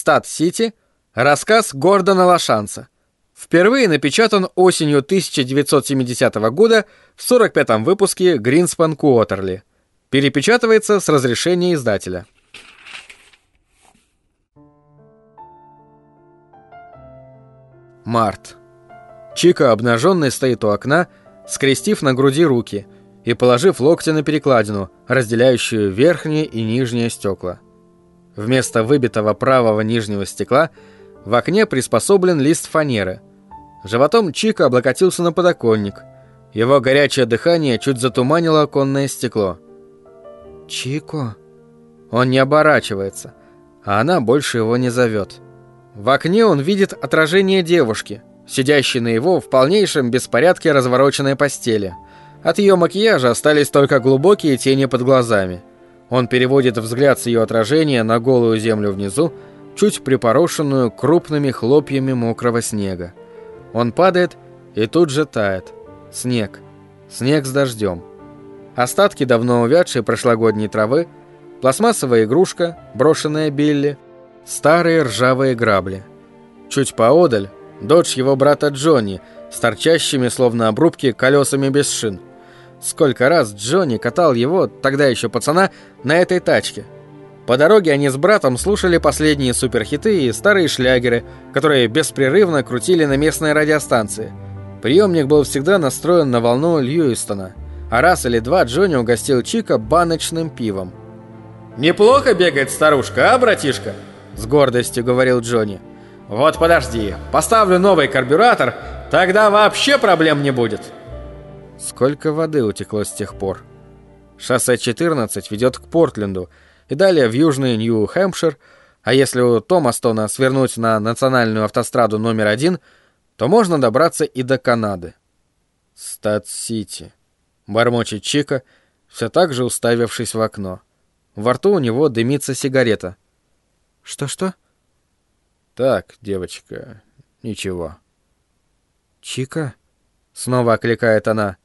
Стат-Сити, рассказ Гордона Лошанца. Впервые напечатан осенью 1970 года в 45-м выпуске Гринспан Куотерли. Перепечатывается с разрешения издателя. Март. Чика, обнаженный, стоит у окна, скрестив на груди руки и положив локти на перекладину, разделяющую верхние и нижние стекла. Вместо выбитого правого нижнего стекла в окне приспособлен лист фанеры. Животом Чика облокотился на подоконник. Его горячее дыхание чуть затуманило оконное стекло. «Чико?» Он не оборачивается, а она больше его не зовет. В окне он видит отражение девушки, сидящей на его в полнейшем беспорядке развороченной постели. От ее макияжа остались только глубокие тени под глазами. Он переводит взгляд с ее отражения на голую землю внизу, чуть припорошенную крупными хлопьями мокрого снега. Он падает и тут же тает. Снег. Снег с дождем. Остатки давно увядшей прошлогодней травы, пластмассовая игрушка, брошенная Билли — старые ржавые грабли. Чуть поодаль додж его брата Джонни с торчащими, словно обрубки, колесами без шин. Сколько раз Джонни катал его, тогда еще пацана, на этой тачке. По дороге они с братом слушали последние суперхиты и старые шлягеры, которые беспрерывно крутили на местной радиостанции. Приемник был всегда настроен на волну Льюистона, а раз или два Джонни угостил Чика баночным пивом. «Неплохо бегает старушка, а, братишка?» с гордостью говорил Джонни. Вот подожди, поставлю новый карбюратор, тогда вообще проблем не будет. Сколько воды утекло с тех пор? Шоссе 14 ведет к Портленду и далее в южный Нью-Хэмпшир, а если у Томастона свернуть на национальную автостраду номер один, то можно добраться и до Канады. Стат-Сити. Бормочет Чика, все так же уставившись в окно. Во рту у него дымится сигарета. Что-что? Так, девочка, ничего. Чика? Снова окликает она.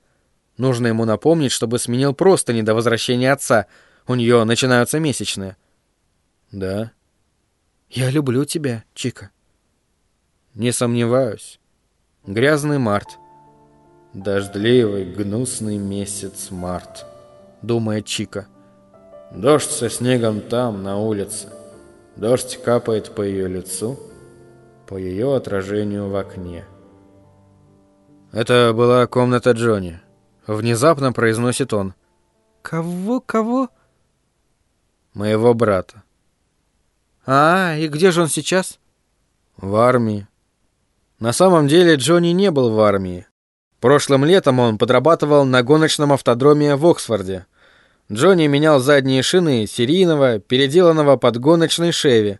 Нужно ему напомнить, чтобы сменил просто не до возвращения отца. У нее начинаются месячные. Да. Я люблю тебя, Чика. Не сомневаюсь. Грязный март. Дождливый, гнусный месяц март, думает Чика. Дождь со снегом там, на улице. Дождь капает по ее лицу, по ее отражению в окне. Это была комната Джонни. Внезапно произносит он. «Кого, кого?» «Моего брата». «А, и где же он сейчас?» «В армии». На самом деле Джонни не был в армии. Прошлым летом он подрабатывал на гоночном автодроме в Оксфорде. Джонни менял задние шины серийного, переделанного под гоночный Шеви,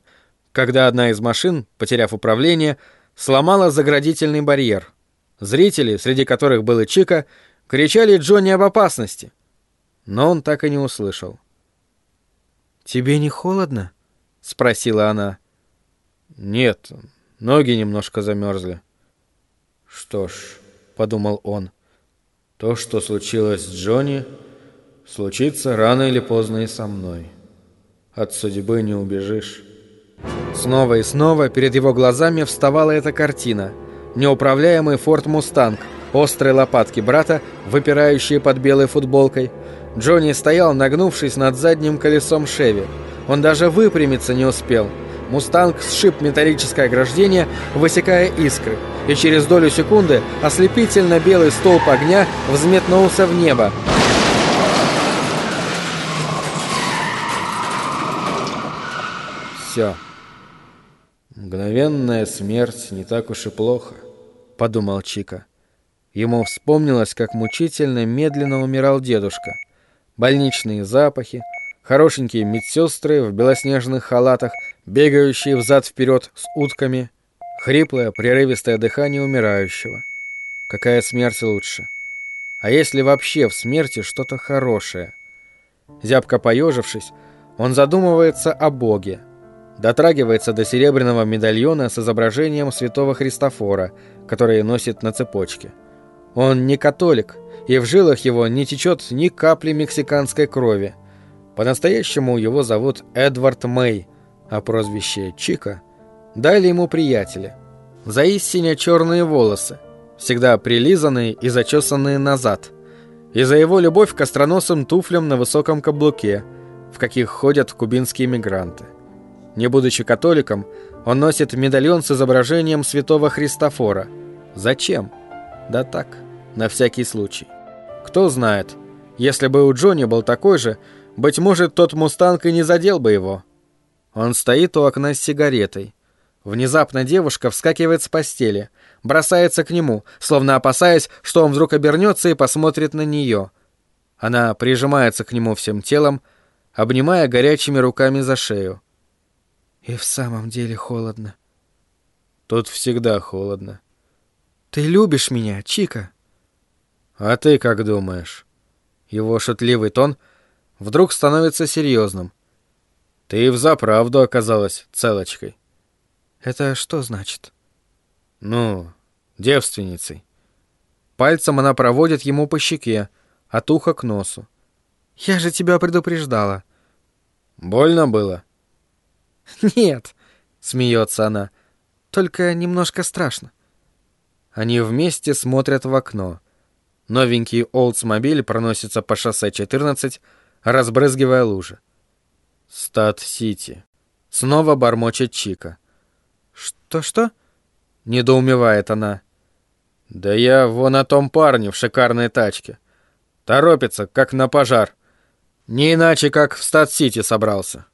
когда одна из машин, потеряв управление, сломала заградительный барьер. Зрители, среди которых был и Чика, кричали Джонни об опасности. Но он так и не услышал. «Тебе не холодно?» — спросила она. «Нет, ноги немножко замерзли». «Что ж», — подумал он, — «то, что случилось с Джонни...» Случится рано или поздно и со мной. От судьбы не убежишь. Снова и снова перед его глазами вставала эта картина. Неуправляемый Форд Мустанг, острые лопатки брата, выпирающие под белой футболкой. Джонни стоял, нагнувшись над задним колесом Шеви. Он даже выпрямиться не успел. Мустанг сшиб металлическое ограждение, высекая искры, и через долю секунды ослепительно белый столб огня взметнулся в небо. все. Мгновенная смерть не так уж и плохо, подумал Чика. Ему вспомнилось, как мучительно медленно умирал дедушка. Больничные запахи, хорошенькие медсестры в белоснежных халатах, бегающие взад-вперед с утками, хриплое, прерывистое дыхание умирающего. Какая смерть лучше? А если вообще в смерти что-то хорошее? Зябко поежившись, он задумывается о Боге, дотрагивается до серебряного медальона с изображением святого Христофора, который носит на цепочке. Он не католик, и в жилах его не течет ни капли мексиканской крови. По-настоящему его зовут Эдвард Мэй, а прозвище Чика дали ему приятели. За истине черные волосы, всегда прилизанные и зачесанные назад, и за его любовь к остроносым туфлям на высоком каблуке, в каких ходят кубинские мигранты. Не будучи католиком, он носит медальон с изображением святого Христофора. Зачем? Да так, на всякий случай. Кто знает, если бы у Джонни был такой же, быть может, тот мустанг и не задел бы его. Он стоит у окна с сигаретой. Внезапно девушка вскакивает с постели, бросается к нему, словно опасаясь, что он вдруг обернется и посмотрит на нее. Она прижимается к нему всем телом, обнимая горячими руками за шею. И в самом деле холодно. Тут всегда холодно. Ты любишь меня, Чика? А ты как думаешь? Его шутливый тон вдруг становится серьезным. Ты взаправду оказалась целочкой. Это что значит? Ну, девственницей. Пальцем она проводит ему по щеке, от уха к носу. Я же тебя предупреждала. Больно было? «Нет», — смеется она, — «только немножко страшно». Они вместе смотрят в окно. Новенький Олдсмобиль проносится по шоссе 14, разбрызгивая лужи. «Стат-Сити». Снова бормочет Чика. «Что-что?» — недоумевает она. «Да я вон о том парне в шикарной тачке. Торопится, как на пожар. Не иначе, как в Стат-Сити собрался».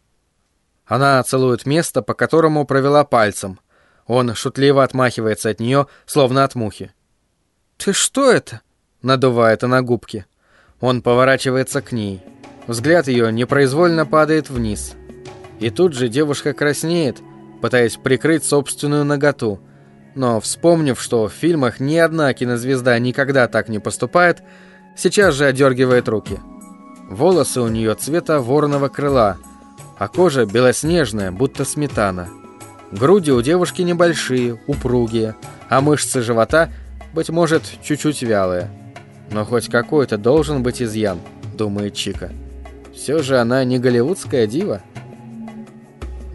Она целует место, по которому провела пальцем. Он шутливо отмахивается от нее, словно от мухи. «Ты что это?» — надувает она губки. Он поворачивается к ней. Взгляд ее непроизвольно падает вниз. И тут же девушка краснеет, пытаясь прикрыть собственную наготу. Но, вспомнив, что в фильмах ни одна кинозвезда никогда так не поступает, сейчас же одергивает руки. Волосы у нее цвета ворного крыла — а кожа белоснежная, будто сметана. Груди у девушки небольшие, упругие, а мышцы живота, быть может, чуть-чуть вялые. Но хоть какой-то должен быть изъян, думает Чика. Все же она не голливудская дива.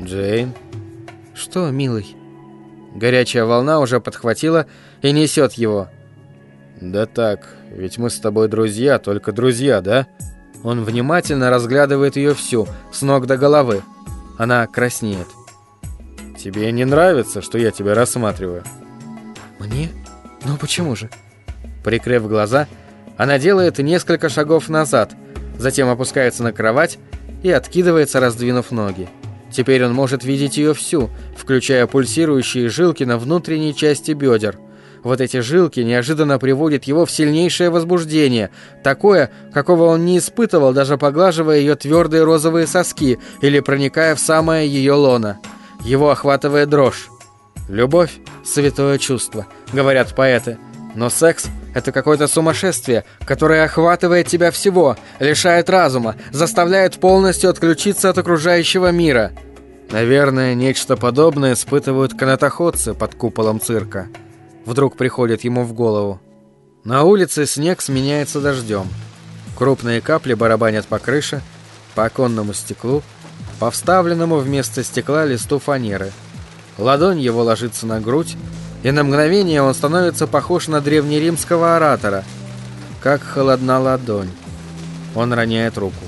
Джейн. Что, милый? Горячая волна уже подхватила и несет его. Да так, ведь мы с тобой друзья, только друзья, да? Он внимательно разглядывает ее всю, с ног до головы. Она краснеет. «Тебе не нравится, что я тебя рассматриваю?» «Мне? Ну почему же?» Прикрыв глаза, она делает несколько шагов назад, затем опускается на кровать и откидывается, раздвинув ноги. Теперь он может видеть ее всю, включая пульсирующие жилки на внутренней части бедер. Вот эти жилки неожиданно приводят его в сильнейшее возбуждение, такое, какого он не испытывал, даже поглаживая ее твердые розовые соски или проникая в самое ее лоно. Его охватывает дрожь. «Любовь — святое чувство», — говорят поэты. Но секс — это какое-то сумасшествие, которое охватывает тебя всего, лишает разума, заставляет полностью отключиться от окружающего мира. Наверное, нечто подобное испытывают канатоходцы под куполом цирка вдруг приходит ему в голову. На улице снег сменяется дождем. Крупные капли барабанят по крыше, по оконному стеклу, по вставленному вместо стекла листу фанеры. Ладонь его ложится на грудь, и на мгновение он становится похож на древнеримского оратора. Как холодна ладонь. Он роняет руку.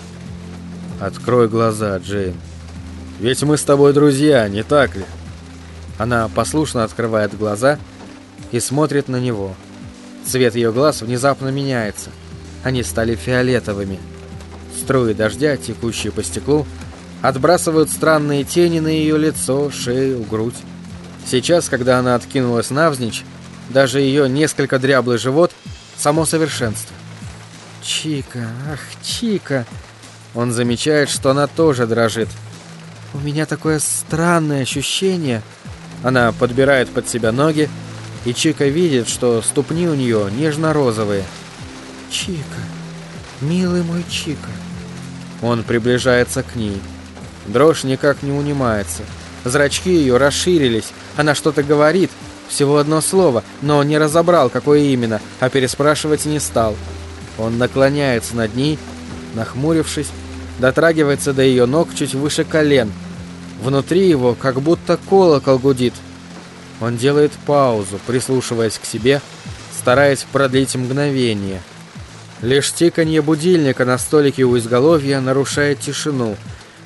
«Открой глаза, Джейн. Ведь мы с тобой друзья, не так ли?» Она послушно открывает глаза и смотрит на него. Цвет ее глаз внезапно меняется. Они стали фиолетовыми. Струи дождя, текущие по стеклу, отбрасывают странные тени на ее лицо, шею, грудь. Сейчас, когда она откинулась навзничь, даже ее несколько дряблый живот — само совершенство. «Чика, ах, Чика!» Он замечает, что она тоже дрожит. «У меня такое странное ощущение...» Она подбирает под себя ноги, и Чика видит, что ступни у нее нежно-розовые. «Чика, милый мой Чика». Он приближается к ней. Дрожь никак не унимается. Зрачки ее расширились, она что-то говорит, всего одно слово, но не разобрал, какое именно, а переспрашивать не стал. Он наклоняется над ней, нахмурившись, дотрагивается до ее ног чуть выше колен. Внутри его как будто колокол гудит. Он делает паузу, прислушиваясь к себе, стараясь продлить мгновение. Лишь тиканье будильника на столике у изголовья нарушает тишину,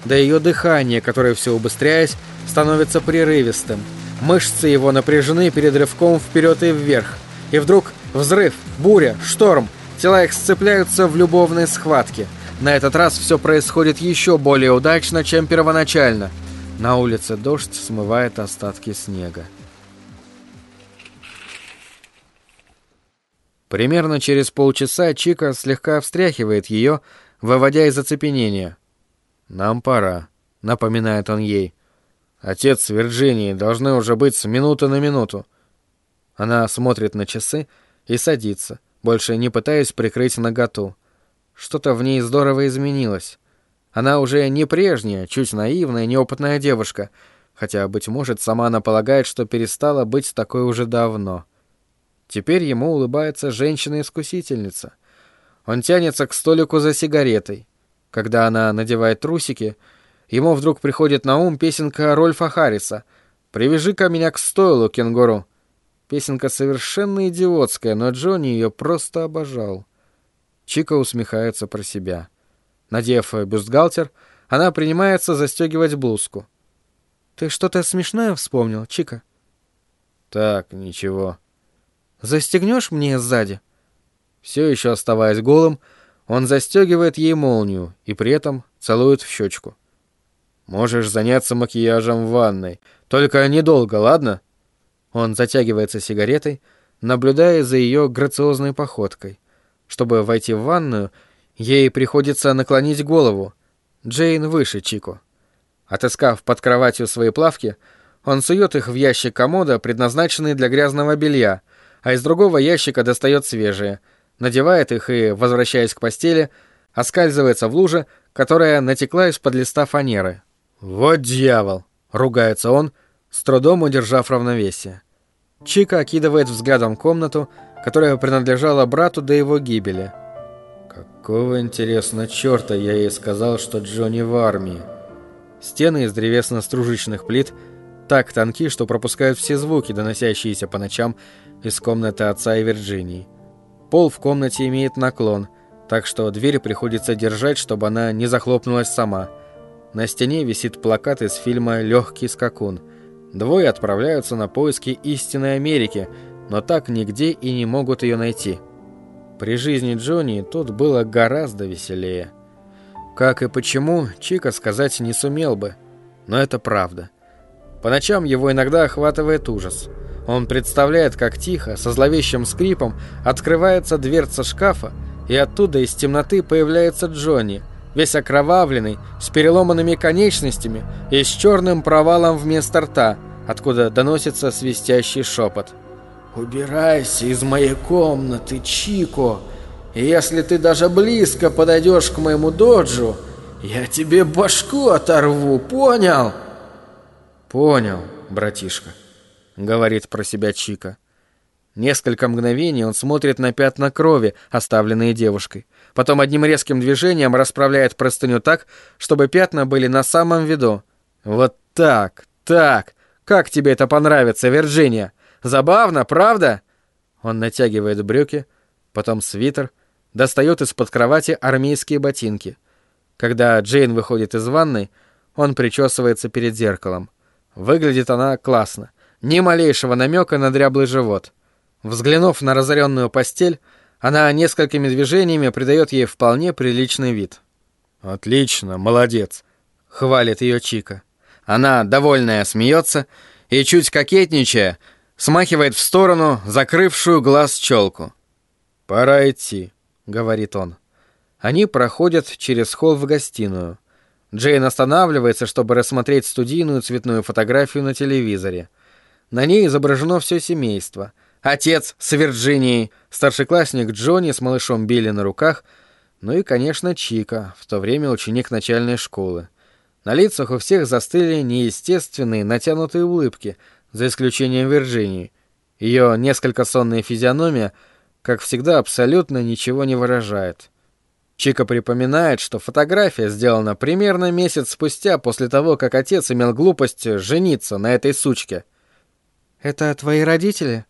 да ее дыхание, которое все убыстряясь, становится прерывистым. Мышцы его напряжены перед рывком вперед и вверх. И вдруг взрыв, буря, шторм. Тела их сцепляются в любовной схватке. На этот раз все происходит еще более удачно, чем первоначально. На улице дождь смывает остатки снега. Примерно через полчаса Чика слегка встряхивает ее, выводя из оцепенения. «Нам пора», — напоминает он ей. «Отец с Вирджинией должны уже быть с минуты на минуту». Она смотрит на часы и садится, больше не пытаясь прикрыть наготу. Что-то в ней здорово изменилось. Она уже не прежняя, чуть наивная, неопытная девушка, хотя, быть может, сама она полагает, что перестала быть такой уже давно. Теперь ему улыбается женщина-искусительница. Он тянется к столику за сигаретой. Когда она надевает трусики, ему вдруг приходит на ум песенка Рольфа Харриса «Привяжи-ка меня к стойлу, кенгуру». Песенка совершенно идиотская, но Джонни ее просто обожал. Чика усмехается про себя. Надев бюстгальтер, она принимается застегивать блузку. «Ты что-то смешное вспомнил, Чика?» «Так, ничего», Застегнешь мне сзади?» Все еще оставаясь голым, он застегивает ей молнию и при этом целует в щечку. «Можешь заняться макияжем в ванной, только недолго, ладно?» Он затягивается сигаретой, наблюдая за ее грациозной походкой. Чтобы войти в ванную, ей приходится наклонить голову. Джейн выше Чико. Отыскав под кроватью свои плавки, он сует их в ящик комода, предназначенный для грязного белья — а из другого ящика достает свежие, надевает их и, возвращаясь к постели, оскальзывается в луже, которая натекла из-под листа фанеры. «Вот дьявол!» — ругается он, с трудом удержав равновесие. Чика окидывает взглядом комнату, которая принадлежала брату до его гибели. «Какого, интересно, черта я ей сказал, что Джонни в армии?» Стены из древесно-стружечных плит так тонки, что пропускают все звуки, доносящиеся по ночам из комнаты отца и Вирджинии. Пол в комнате имеет наклон, так что дверь приходится держать, чтобы она не захлопнулась сама. На стене висит плакат из фильма «Легкий скакун». Двое отправляются на поиски истинной Америки, но так нигде и не могут ее найти. При жизни Джонни тут было гораздо веселее. Как и почему, Чика сказать не сумел бы, но это правда. По ночам его иногда охватывает ужас – он представляет, как тихо, со зловещим скрипом, открывается дверца шкафа, и оттуда из темноты появляется Джонни, весь окровавленный, с переломанными конечностями и с черным провалом вместо рта, откуда доносится свистящий шепот. «Убирайся из моей комнаты, Чико! Если ты даже близко подойдешь к моему доджу, я тебе башку оторву, понял?» «Понял, братишка». — говорит про себя Чика. Несколько мгновений он смотрит на пятна крови, оставленные девушкой. Потом одним резким движением расправляет простыню так, чтобы пятна были на самом виду. «Вот так, так! Как тебе это понравится, Вирджиния? Забавно, правда?» Он натягивает брюки, потом свитер, достает из-под кровати армейские ботинки. Когда Джейн выходит из ванной, он причесывается перед зеркалом. Выглядит она классно — ни малейшего намека на дряблый живот. Взглянув на разоренную постель, она несколькими движениями придает ей вполне приличный вид. «Отлично, молодец», — хвалит ее Чика. Она, довольная, смеется и, чуть кокетничая, смахивает в сторону закрывшую глаз челку. «Пора идти», — говорит он. Они проходят через холл в гостиную. Джейн останавливается, чтобы рассмотреть студийную цветную фотографию на телевизоре — на ней изображено все семейство. Отец с Вирджинией, старшеклассник Джонни с малышом Билли на руках, ну и, конечно, Чика, в то время ученик начальной школы. На лицах у всех застыли неестественные натянутые улыбки, за исключением Вирджинии. Ее несколько сонная физиономия, как всегда, абсолютно ничего не выражает. Чика припоминает, что фотография сделана примерно месяц спустя после того, как отец имел глупость жениться на этой сучке. «Это твои родители?»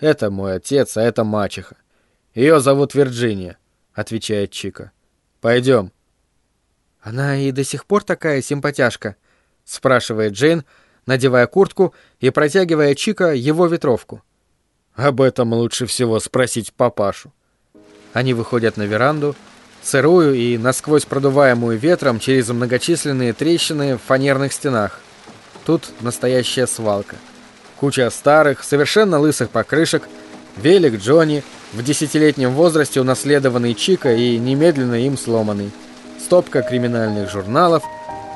«Это мой отец, а это мачеха. Ее зовут Вирджиния», — отвечает Чика. «Пойдем». «Она и до сих пор такая симпатяшка?» — спрашивает Джейн, надевая куртку и протягивая Чика его ветровку. Об этом лучше всего спросить папашу. Они выходят на веранду, сырую и насквозь продуваемую ветром через многочисленные трещины в фанерных стенах. Тут настоящая свалка. Куча старых, совершенно лысых покрышек, велик Джонни, в десятилетнем возрасте унаследованный Чика и немедленно им сломанный, стопка криминальных журналов,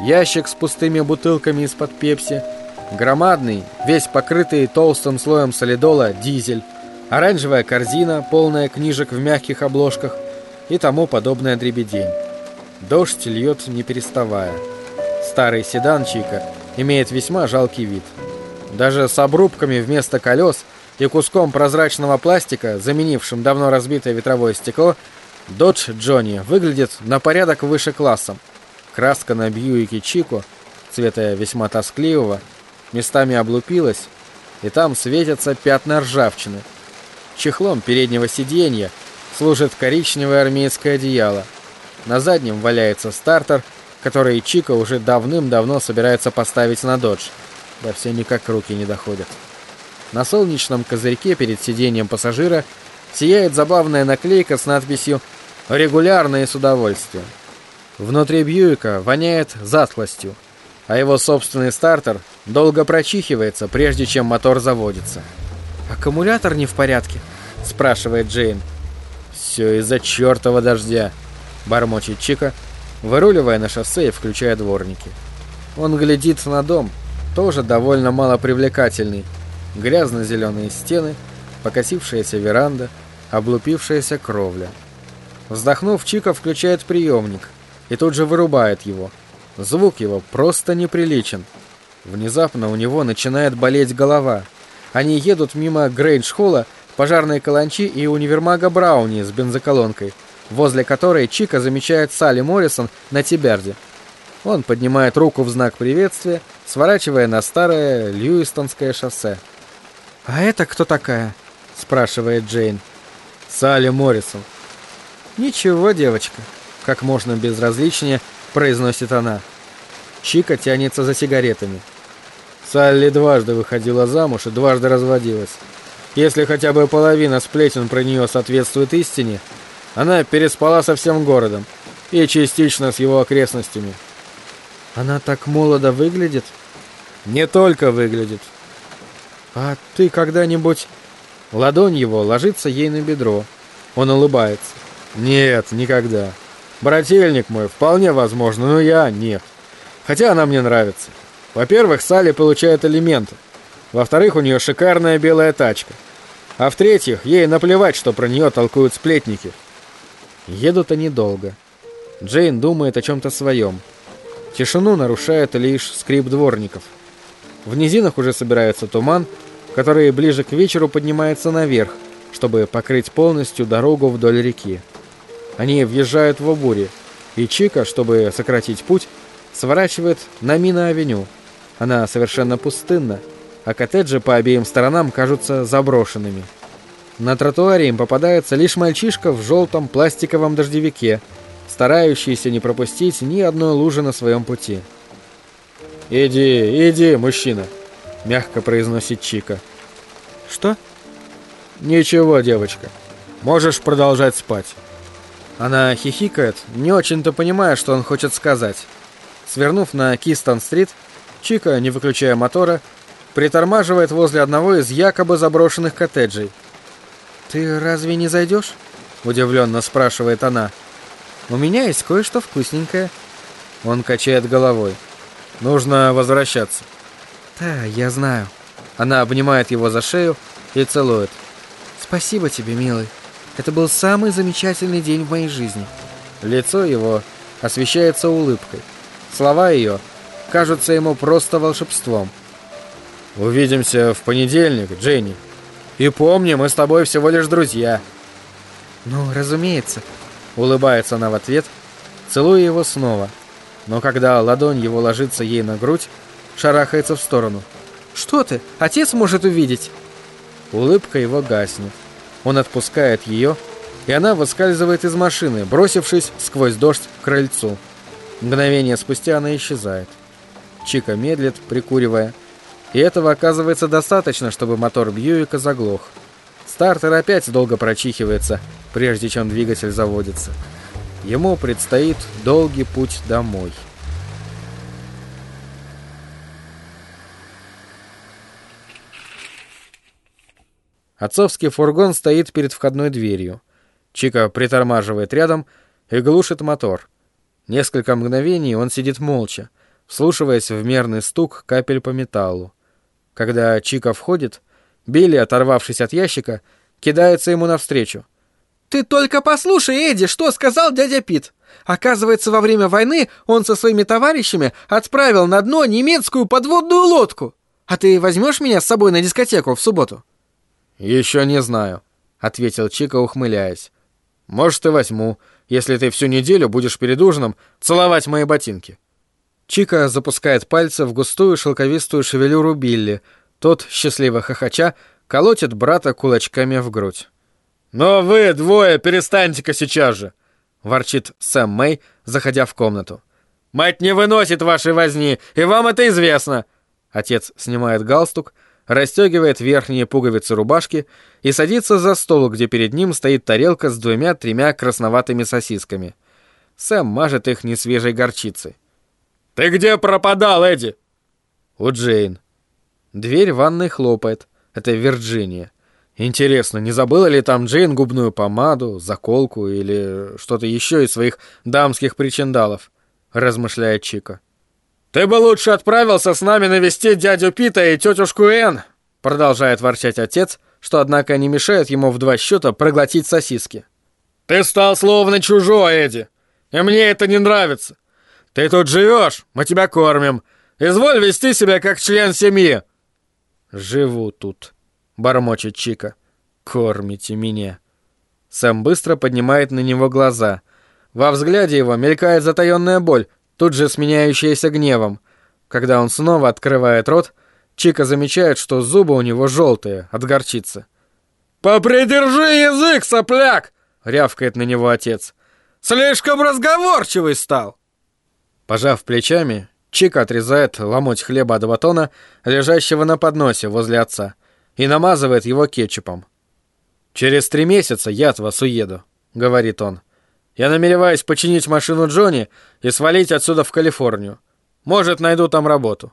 ящик с пустыми бутылками из-под пепси, громадный, весь покрытый толстым слоем солидола, дизель, оранжевая корзина, полная книжек в мягких обложках и тому подобная дребедень. Дождь льет не переставая. Старый седан Чика имеет весьма жалкий вид. Даже с обрубками вместо колес и куском прозрачного пластика, заменившим давно разбитое ветровое стекло, Додж Джонни выглядит на порядок выше классом. Краска на Бьюике Чико, цвета весьма тоскливого, местами облупилась, и там светятся пятна ржавчины – Чехлом переднего сиденья служит коричневое армейское одеяло. На заднем валяется стартер, который Чика уже давным-давно собирается поставить на додж. Да все никак руки не доходят. На солнечном козырьке перед сиденьем пассажира сияет забавная наклейка с надписью «Регулярно и с удовольствием». Внутри Бьюика воняет затхлостью, а его собственный стартер долго прочихивается, прежде чем мотор заводится. «Аккумулятор не в порядке?» — спрашивает Джейн. «Все из-за чертова дождя», — бормочет Чика, выруливая на шоссе и включая дворники. Он глядит на дом, тоже довольно малопривлекательный. Грязно-зеленые стены, покосившаяся веранда, облупившаяся кровля. Вздохнув, Чика включает приемник и тут же вырубает его. Звук его просто неприличен. Внезапно у него начинает болеть голова — они едут мимо Грейндж-холла, пожарной каланчи и универмага Брауни с бензоколонкой, возле которой Чика замечает Салли Моррисон на Тиберде. Он поднимает руку в знак приветствия, сворачивая на старое Льюистонское шоссе. «А это кто такая?» – спрашивает Джейн. «Салли Моррисон». «Ничего, девочка», – как можно безразличнее произносит она. Чика тянется за сигаретами. Салли дважды выходила замуж и дважды разводилась. Если хотя бы половина сплетен про нее соответствует истине, она переспала со всем городом и частично с его окрестностями. Она так молодо выглядит? Не только выглядит. А ты когда-нибудь... Ладонь его ложится ей на бедро. Он улыбается. Нет, никогда. Брательник мой, вполне возможно, но я нет. Хотя она мне нравится. Во-первых, Салли получает элементы. Во-вторых, у нее шикарная белая тачка. А в-третьих, ей наплевать, что про нее толкуют сплетники. Едут они долго. Джейн думает о чем-то своем. Тишину нарушает лишь скрип дворников. В низинах уже собирается туман, который ближе к вечеру поднимается наверх, чтобы покрыть полностью дорогу вдоль реки. Они въезжают в Обури, и Чика, чтобы сократить путь, сворачивает на Мина-авеню. Она совершенно пустынна, а коттеджи по обеим сторонам кажутся заброшенными. На тротуаре им попадается лишь мальчишка в желтом пластиковом дождевике, старающийся не пропустить ни одной лужи на своем пути. «Иди, иди, мужчина!» — мягко произносит Чика. «Что?» «Ничего, девочка. Можешь продолжать спать». Она хихикает, не очень-то понимая, что он хочет сказать. Свернув на Кистон-стрит, Чика, не выключая мотора, притормаживает возле одного из якобы заброшенных коттеджей. «Ты разве не зайдешь?» – удивленно спрашивает она. «У меня есть кое-что вкусненькое». Он качает головой. «Нужно возвращаться». «Да, я знаю». Она обнимает его за шею и целует. «Спасибо тебе, милый. Это был самый замечательный день в моей жизни». Лицо его освещается улыбкой. Слова ее – кажутся ему просто волшебством. Увидимся в понедельник, Дженни. И помни, мы с тобой всего лишь друзья. Ну, разумеется. Улыбается она в ответ, целуя его снова. Но когда ладонь его ложится ей на грудь, шарахается в сторону. «Что ты? Отец может увидеть!» Улыбка его гаснет. Он отпускает ее, и она выскальзывает из машины, бросившись сквозь дождь к крыльцу. Мгновение спустя она исчезает. Чика медлит, прикуривая, и этого оказывается достаточно, чтобы мотор Бьюика заглох. Стартер опять долго прочихивается, прежде чем двигатель заводится. Ему предстоит долгий путь домой. Отцовский фургон стоит перед входной дверью. Чика притормаживает рядом и глушит мотор. Несколько мгновений он сидит молча, вслушиваясь в мерный стук капель по металлу. Когда Чика входит, Билли, оторвавшись от ящика, кидается ему навстречу. «Ты только послушай, Эдди, что сказал дядя Пит. Оказывается, во время войны он со своими товарищами отправил на дно немецкую подводную лодку. А ты возьмешь меня с собой на дискотеку в субботу?» «Еще не знаю», — ответил Чика, ухмыляясь. «Может, и возьму, если ты всю неделю будешь перед ужином целовать мои ботинки». Чика запускает пальцы в густую шелковистую шевелюру Билли. Тот, счастливо хохоча, колотит брата кулачками в грудь. «Но вы двое перестаньте-ка сейчас же!» — ворчит Сэм Мэй, заходя в комнату. «Мать не выносит вашей возни, и вам это известно!» Отец снимает галстук, расстегивает верхние пуговицы рубашки и садится за стол, где перед ним стоит тарелка с двумя-тремя красноватыми сосисками. Сэм мажет их несвежей горчицей. «Ты где пропадал, Эдди?» «У Джейн». Дверь ванной хлопает. Это Вирджиния. Интересно, не забыла ли там Джейн губную помаду, заколку или что-то еще из своих дамских причиндалов? Размышляет Чика. «Ты бы лучше отправился с нами навестить дядю Пита и тетушку Энн!» Продолжает ворчать отец, что, однако, не мешает ему в два счета проглотить сосиски. «Ты стал словно чужой, Эдди, и мне это не нравится. Ты тут живешь, мы тебя кормим. Изволь вести себя как член семьи. Живу тут, бормочет Чика. Кормите меня. Сэм быстро поднимает на него глаза. Во взгляде его мелькает затаённая боль, тут же сменяющаяся гневом. Когда он снова открывает рот, Чика замечает, что зубы у него желтые от горчицы. «Попридержи язык, сопляк!» — рявкает на него отец. «Слишком разговорчивый стал!» Пожав плечами, Чик отрезает ломоть хлеба от батона, лежащего на подносе возле отца, и намазывает его кетчупом. «Через три месяца я от вас уеду», — говорит он. «Я намереваюсь починить машину Джонни и свалить отсюда в Калифорнию. Может, найду там работу».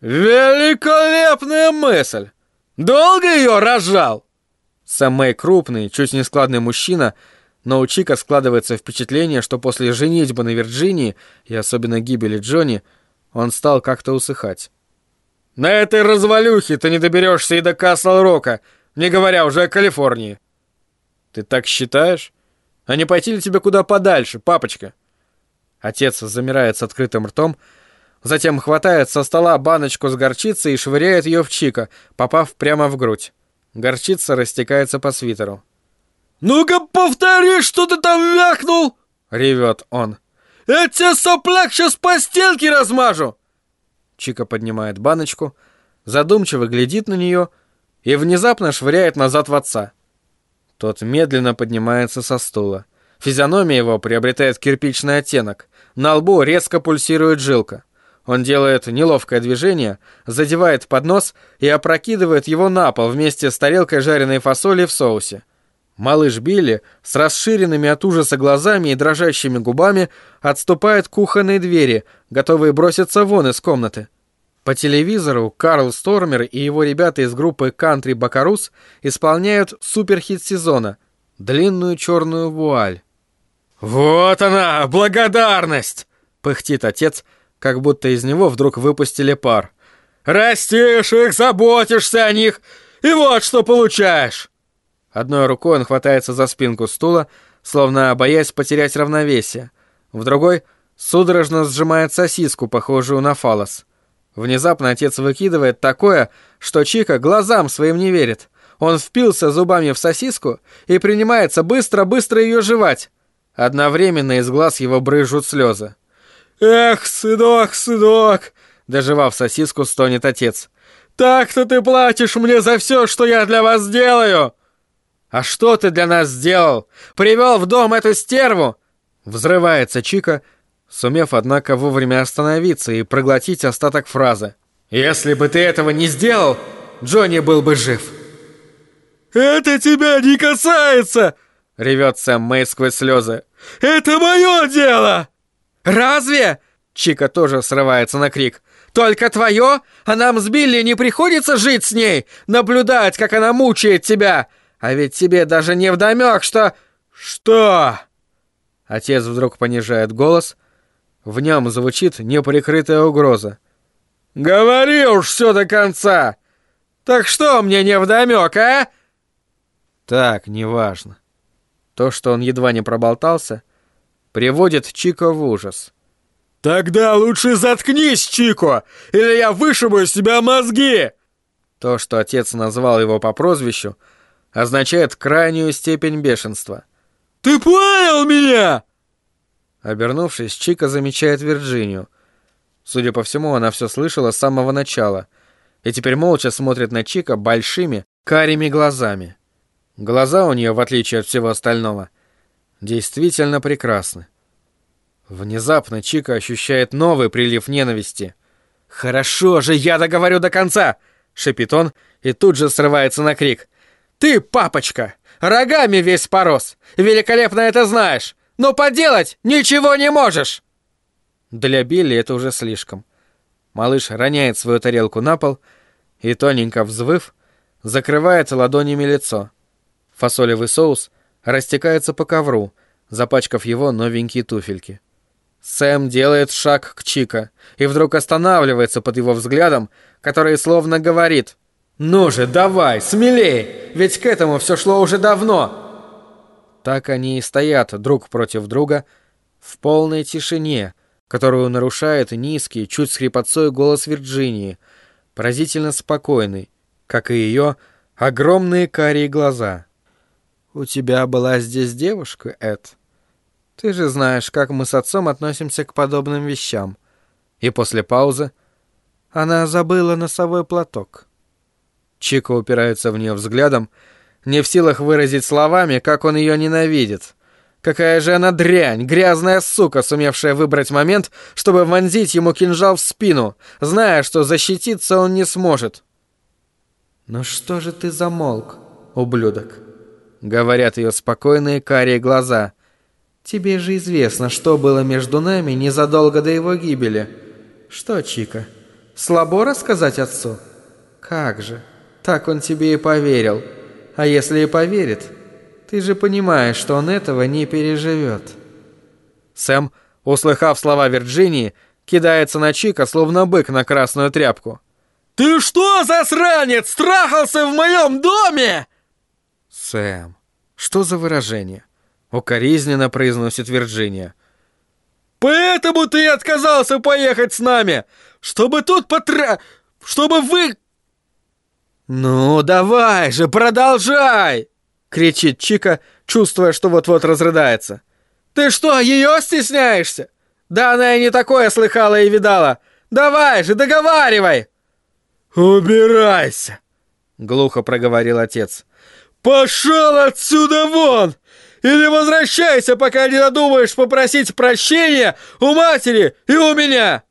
«Великолепная мысль! Долго ее рожал?» Сам Мэй крупный, чуть нескладный мужчина — но у Чика складывается впечатление, что после женитьбы на Вирджинии, и особенно гибели Джонни, он стал как-то усыхать. «На этой развалюхе ты не доберешься и до Касл-Рока, не говоря уже о Калифорнии». «Ты так считаешь? А не пойти ли тебе куда подальше, папочка?» Отец замирает с открытым ртом, затем хватает со стола баночку с горчицей и швыряет ее в Чика, попав прямо в грудь. Горчица растекается по свитеру. «Ну-ка повтори, что ты там вякнул!» — ревет он. «Я тебе сопляк сейчас по стенке размажу!» Чика поднимает баночку, задумчиво глядит на нее и внезапно швыряет назад в отца. Тот медленно поднимается со стула. Физиономия его приобретает кирпичный оттенок. На лбу резко пульсирует жилка. Он делает неловкое движение, задевает поднос и опрокидывает его на пол вместе с тарелкой жареной фасоли в соусе. Малыш Билли с расширенными от ужаса глазами и дрожащими губами отступает к кухонной двери, готовый броситься вон из комнаты. По телевизору Карл Стормер и его ребята из группы Country Бакарус исполняют суперхит сезона «Длинную черную вуаль». «Вот она, благодарность!» — пыхтит отец, как будто из него вдруг выпустили пар. «Растишь их, заботишься о них, и вот что получаешь!» Одной рукой он хватается за спинку стула, словно боясь потерять равновесие. В другой судорожно сжимает сосиску, похожую на фалос. Внезапно отец выкидывает такое, что Чика глазам своим не верит. Он впился зубами в сосиску и принимается быстро-быстро ее жевать. Одновременно из глаз его брызжут слезы. «Эх, сынок, сынок!» Доживав сосиску, стонет отец. «Так-то ты платишь мне за все, что я для вас сделаю!» «А что ты для нас сделал? Привел в дом эту стерву!» Взрывается Чика, сумев, однако, вовремя остановиться и проглотить остаток фразы. «Если бы ты этого не сделал, Джонни был бы жив!» «Это тебя не касается!» — ревет Сэм Мэй сквозь слезы. «Это мое дело!» «Разве?» — Чика тоже срывается на крик. «Только твое? А нам с Билли не приходится жить с ней, наблюдать, как она мучает тебя!» А ведь тебе даже не вдомек, что... Что? Отец вдруг понижает голос. В нем звучит неприкрытая угроза. Говори уж все до конца! Так что мне не вдомек, а? Так, неважно. То, что он едва не проболтался, приводит Чико в ужас. «Тогда лучше заткнись, Чико, или я вышибу из тебя мозги!» То, что отец назвал его по прозвищу, означает крайнюю степень бешенства. «Ты понял меня?» Обернувшись, Чика замечает Вирджинию. Судя по всему, она все слышала с самого начала и теперь молча смотрит на Чика большими, карими глазами. Глаза у нее, в отличие от всего остального, действительно прекрасны. Внезапно Чика ощущает новый прилив ненависти. «Хорошо же, я договорю до конца!» — шепит он и тут же срывается на крик. Ты, папочка, рогами весь порос. Великолепно это знаешь. Но поделать ничего не можешь. Для Билли это уже слишком. Малыш роняет свою тарелку на пол и, тоненько взвыв, закрывает ладонями лицо. Фасолевый соус растекается по ковру, запачкав его новенькие туфельки. Сэм делает шаг к Чика и вдруг останавливается под его взглядом, который словно говорит «Ну же, давай, смелее, ведь к этому все шло уже давно!» Так они и стоят друг против друга в полной тишине, которую нарушает низкий, чуть с хрипотцой голос Вирджинии, поразительно спокойный, как и ее огромные карие глаза. «У тебя была здесь девушка, Эд. Ты же знаешь, как мы с отцом относимся к подобным вещам». И после паузы она забыла носовой платок. Чика упирается в нее взглядом, не в силах выразить словами, как он ее ненавидит. Какая же она дрянь, грязная сука, сумевшая выбрать момент, чтобы вонзить ему кинжал в спину, зная, что защититься он не сможет. «Ну что же ты замолк, ублюдок?» — говорят ее спокойные карие глаза. «Тебе же известно, что было между нами незадолго до его гибели. Что, Чика, слабо рассказать отцу? Как же?» Так он тебе и поверил. А если и поверит, ты же понимаешь, что он этого не переживет. Сэм, услыхав слова Вирджинии, кидается на Чика, словно бык на красную тряпку. «Ты что, засранец, страхался в моем доме?» «Сэм, что за выражение?» Укоризненно произносит Вирджиния. «Поэтому ты отказался поехать с нами, чтобы тут потра... чтобы вы «Ну, давай же, продолжай!» — кричит Чика, чувствуя, что вот-вот разрыдается. «Ты что, ее стесняешься? Да она и не такое слыхала и видала. Давай же, договаривай!» «Убирайся!» — глухо проговорил отец. «Пошел отсюда вон! Или возвращайся, пока не надумаешь попросить прощения у матери и у меня!»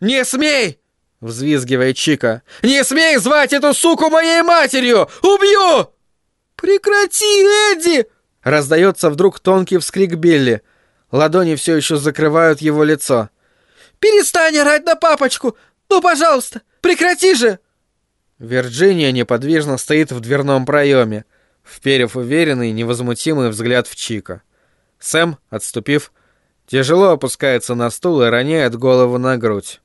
«Не смей!» Взвизгивает Чика. «Не смей звать эту суку моей матерью! Убью!» «Прекрати, Эдди!» Раздается вдруг тонкий вскрик Билли. Ладони все еще закрывают его лицо. «Перестань орать на папочку! Ну, пожалуйста, прекрати же!» Вирджиния неподвижно стоит в дверном проеме, вперев уверенный, невозмутимый взгляд в Чика. Сэм, отступив, тяжело опускается на стул и роняет голову на грудь.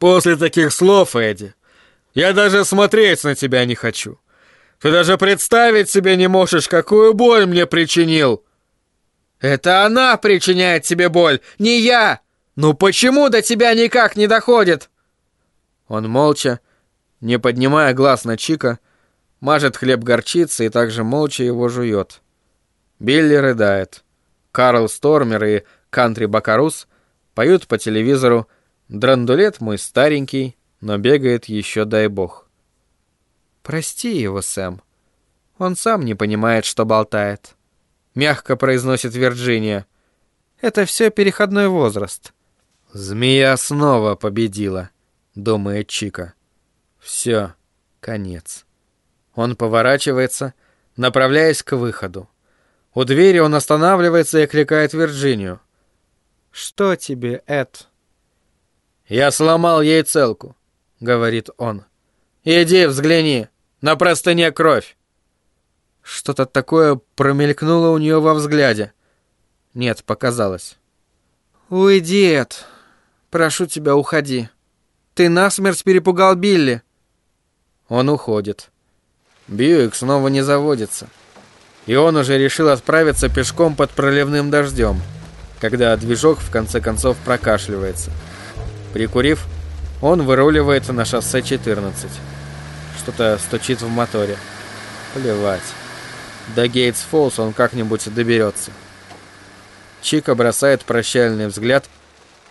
После таких слов, Эдди, я даже смотреть на тебя не хочу. Ты даже представить себе не можешь, какую боль мне причинил. Это она причиняет тебе боль, не я. Ну почему до тебя никак не доходит? Он молча, не поднимая глаз на Чика, мажет хлеб горчицей и также молча его жует. Билли рыдает. Карл Стормер и Кантри Бакарус поют по телевизору «Драндулет мой старенький, но бегает еще дай бог». «Прости его, Сэм. Он сам не понимает, что болтает», — мягко произносит Вирджиния. «Это все переходной возраст». «Змея снова победила», — думает Чика. «Все, конец». Он поворачивается, направляясь к выходу. У двери он останавливается и окликает Вирджинию. «Что тебе, Эд?» «Я сломал ей целку», — говорит он. «Иди, взгляни, на простыне кровь». Что-то такое промелькнуло у нее во взгляде. Нет, показалось. «Уйди, Эд. Прошу тебя, уходи. Ты насмерть перепугал Билли». Он уходит. Бьюик снова не заводится. И он уже решил отправиться пешком под проливным дождем, когда движок в конце концов прокашливается. Прикурив, он выруливает на шоссе 14. Что-то стучит в моторе. Плевать. До Гейтс Фоллс он как-нибудь доберется. Чика бросает прощальный взгляд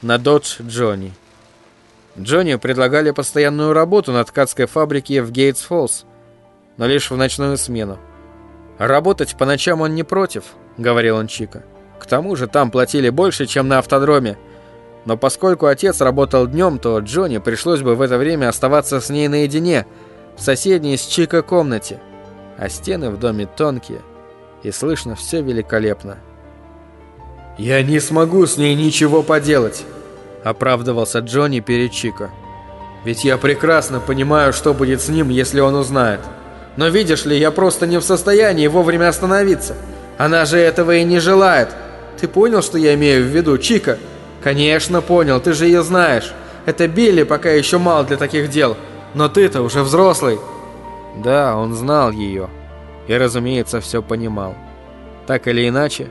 на Додж Джонни. Джонни предлагали постоянную работу на ткацкой фабрике в Гейтс Фоллс, но лишь в ночную смену. Работать по ночам он не против, говорил он Чика. К тому же там платили больше, чем на автодроме. Но поскольку отец работал днем, то Джонни пришлось бы в это время оставаться с ней наедине, в соседней с Чика комнате. А стены в доме тонкие, и слышно все великолепно. «Я не смогу с ней ничего поделать», — оправдывался Джонни перед Чика. «Ведь я прекрасно понимаю, что будет с ним, если он узнает». Но видишь ли, я просто не в состоянии вовремя остановиться. Она же этого и не желает. Ты понял, что я имею в виду, Чика? Конечно, понял, ты же ее знаешь. Это Билли пока еще мал для таких дел. Но ты-то уже взрослый. Да, он знал ее. И, разумеется, все понимал. Так или иначе,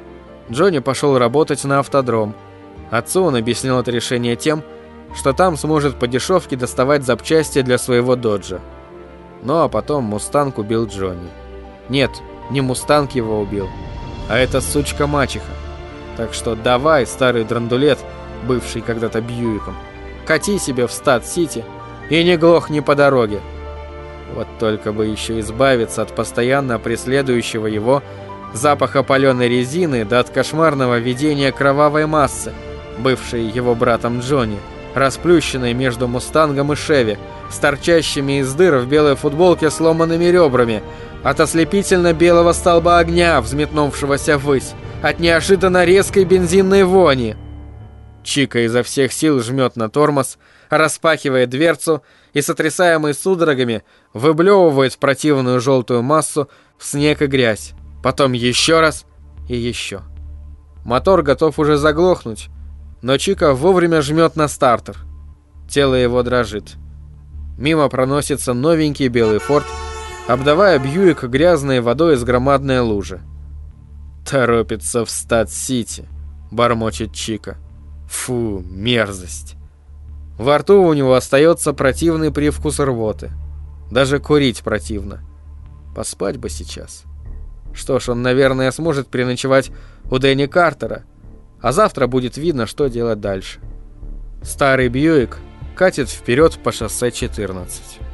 Джонни пошел работать на автодром. Отцу он объяснил это решение тем, что там сможет по дешевке доставать запчасти для своего доджа. Ну а потом Мустанг убил Джонни. Нет, не Мустанг его убил, а эта сучка-мачеха. Так что давай, старый драндулет, бывший когда-то Бьюиком, кати себе в Стат-Сити и не глохни по дороге. Вот только бы еще избавиться от постоянно преследующего его запаха паленой резины да от кошмарного видения кровавой массы, бывшей его братом Джонни, расплющенной между Мустангом и Шеви, с торчащими из дыр в белой футболке сломанными ребрами, от ослепительно-белого столба огня, взметнувшегося ввысь, от неожиданно резкой бензинной вони. Чика изо всех сил жмет на тормоз, распахивает дверцу и, сотрясаемый судорогами, выблевывает противную желтую массу в снег и грязь. Потом еще раз и еще. Мотор готов уже заглохнуть, но Чика вовремя жмет на стартер. Тело его дрожит. Мимо проносится новенький белый форт, обдавая Бьюик грязной водой из громадной лужи. «Торопится в Стат-Сити», — бормочет Чика. «Фу, мерзость». Во рту у него остается противный привкус рвоты. Даже курить противно. Поспать бы сейчас. Что ж, он, наверное, сможет переночевать у Дэнни Картера, а завтра будет видно, что делать дальше. Старый Бьюик катит вперед по шоссе 14.